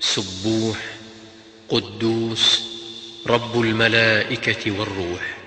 سبوح قدوس رب الملائكة والروح.